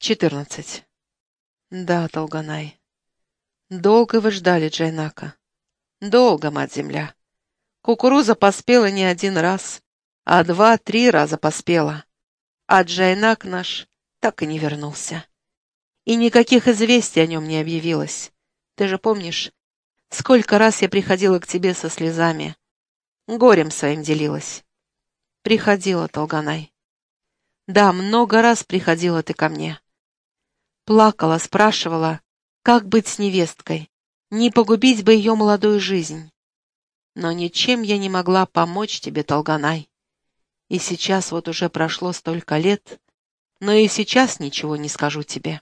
14. Да, Толганай. Долго вы ждали Джайнака. Долго, мать-земля. Кукуруза поспела не один раз, а два-три раза поспела. А Джайнак наш так и не вернулся. И никаких известий о нем не объявилось. Ты же помнишь, сколько раз я приходила к тебе со слезами. Горем своим делилась. Приходила, Толганай. Да, много раз приходила ты ко мне. Плакала, спрашивала, как быть с невесткой, не погубить бы ее молодую жизнь. Но ничем я не могла помочь тебе, Толганай. И сейчас вот уже прошло столько лет, но и сейчас ничего не скажу тебе.